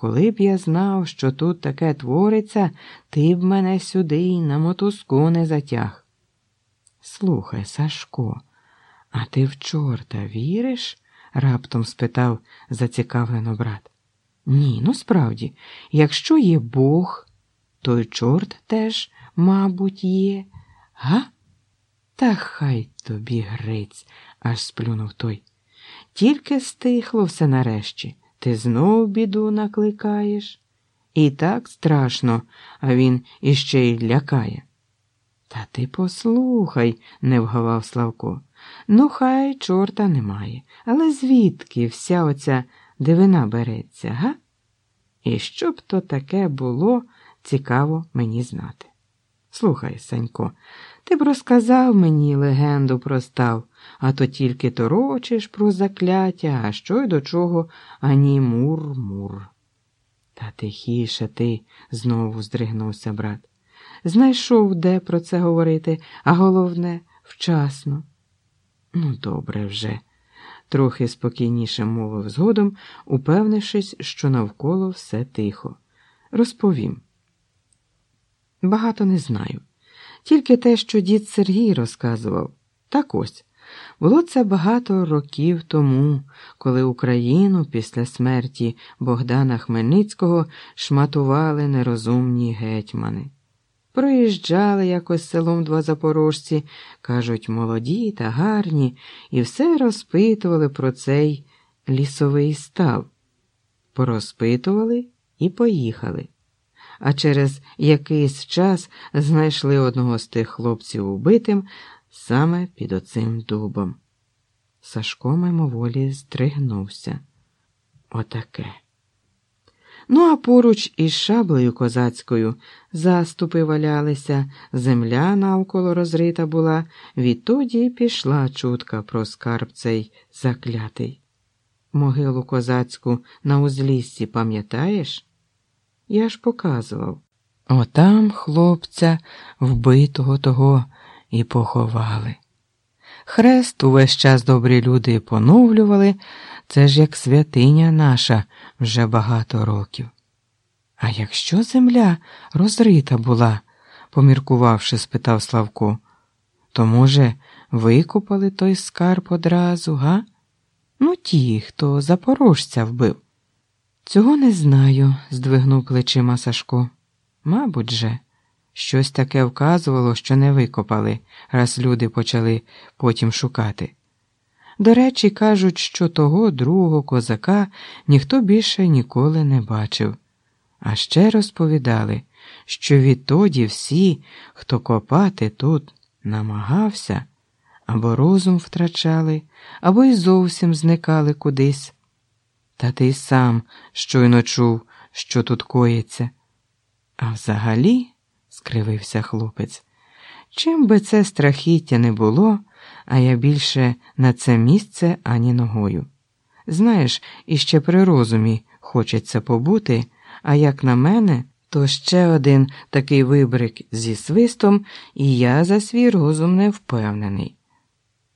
Коли б я знав, що тут таке твориться, ти б мене сюди й на мотузку не затяг. Слухай, Сашко, а ти в чорта віриш? раптом спитав зацікавлено брат. Ні, ну справді, якщо є Бог, то й чорт теж, мабуть, є, га? Та хай тобі гриць, аж сплюнув той. Тільки стихло все нарешті, ти знов біду накликаєш. І так страшно, а він іще й лякає. Та ти послухай, не вгавав Славко. Ну, хай чорта немає. Але звідки вся оця дивина береться, га? І що б то таке було, цікаво мені знати. Слухай, Санько, ти б розказав мені легенду про став, а то тільки торочиш про закляття, а що й до чого ані мур-мур. Та тихіше ти, знову здригнувся брат. Знайшов, де про це говорити, а головне, вчасно. Ну, добре вже, трохи спокійніше мовив згодом, упевнившись, що навколо все тихо. Розповім. Багато не знаю. Тільки те, що дід Сергій розказував. Так ось. Було це багато років тому, коли Україну після смерті Богдана Хмельницького шматували нерозумні гетьмани. Проїжджали якось селом два запорожці, кажуть, молоді та гарні, і все розпитували про цей лісовий став. Порозпитували і поїхали. А через якийсь час знайшли одного з тих хлопців убитим саме під оцим дубом. Сашко мимоволі здригнувся. Отаке. Ну, а поруч із шаблею козацькою заступи валялися, земля навколо розрита була, відтоді пішла чутка про скарб цей заклятий. Могилу козацьку на узліссі пам'ятаєш? Я ж показував. Отам хлопця вбитого того і поховали. Хрест увесь час добрі люди поновлювали, це ж як святиня наша вже багато років. А якщо земля розрита була, поміркувавши, спитав Славко, то, може, викопали той скарб одразу, га? Ну, ті, хто запорожця вбив. Цього не знаю, здвигнув плечима Сашко. Мабуть же. Щось таке вказувало, що не викопали, раз люди почали потім шукати. До речі, кажуть, що того другого козака ніхто більше ніколи не бачив. А ще розповідали, що відтоді всі, хто копати тут намагався, або розум втрачали, або й зовсім зникали кудись. Та ти сам щойно чув, що тут коїться. А взагалі скривився хлопець. Чим би це страхіття не було, а я більше на це місце ані ногою. Знаєш, іще при розумі хочеться побути, а як на мене, то ще один такий вибрик зі свистом, і я за свій розум не впевнений.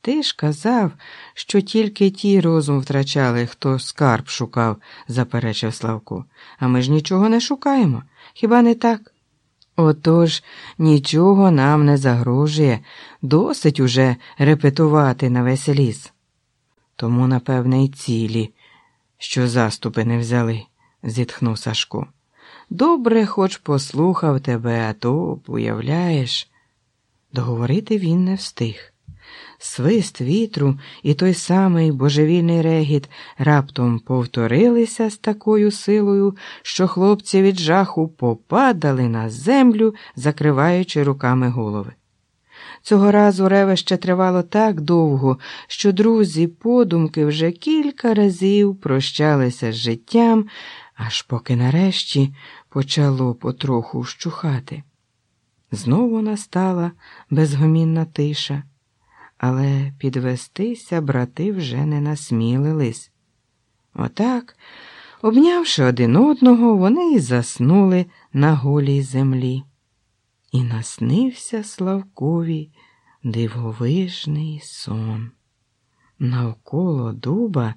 Ти ж казав, що тільки ті розум втрачали, хто скарб шукав, заперечив Славко. А ми ж нічого не шукаємо. Хіба не так? Отож нічого нам не загрожує, досить уже репетувати на весь ліс. Тому, напевне, й цілі, що заступи не взяли, зітхнув Сашко. Добре, хоч послухав тебе, а то, уявляєш. Договорити він не встиг. Свист вітру і той самий божевільний регіт раптом повторилися з такою силою, що хлопці від жаху попадали на землю, закриваючи руками голови. Цього разу ревище тривало так довго, що друзі подумки вже кілька разів прощалися з життям, аж поки нарешті почало потроху вщухати. Знову настала безгомінна тиша але підвестися брати вже не насмілились. Отак, обнявши один одного, вони й заснули на голій землі. І наснився Славкові дивовижний сон. Навколо дуба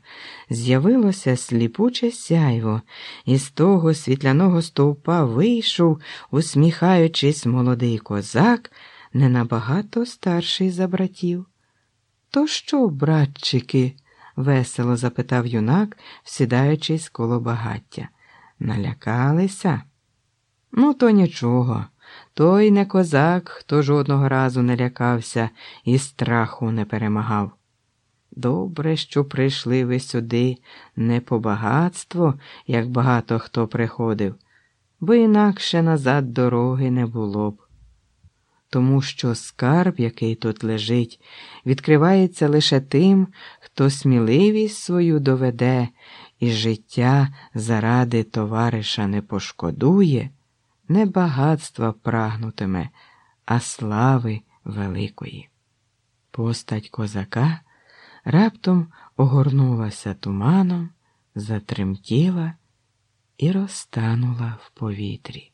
з'явилося сліпуче сяйво, і з того світляного стовпа вийшов, усміхаючись, молодий козак, не набагато старший за братів. То що, братчики? весело запитав юнак, сідаючись коло багаття. Налякалися? Ну, то нічого. Той не козак, хто жодного разу не лякався і страху не перемагав. Добре, що прийшли ви сюди не по багатство, як багато хто приходив, бо інакше назад дороги не було б. Тому що скарб, який тут лежить, відкривається лише тим, хто сміливість свою доведе і життя заради товариша не пошкодує, не багатства прагнутиме, а слави великої. Постать козака раптом огорнулася туманом, затремтіла і розтанула в повітрі.